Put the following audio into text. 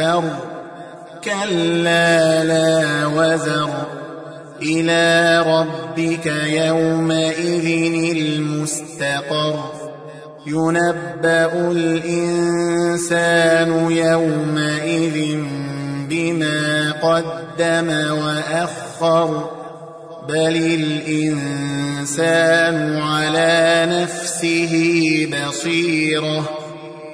المفر كلا لا وزر. إلى ربك يومئذ المستقر. ينبأ الإنسان يومئذ بما قدم وأخر. بل الإنسان على نفسه بصيرة.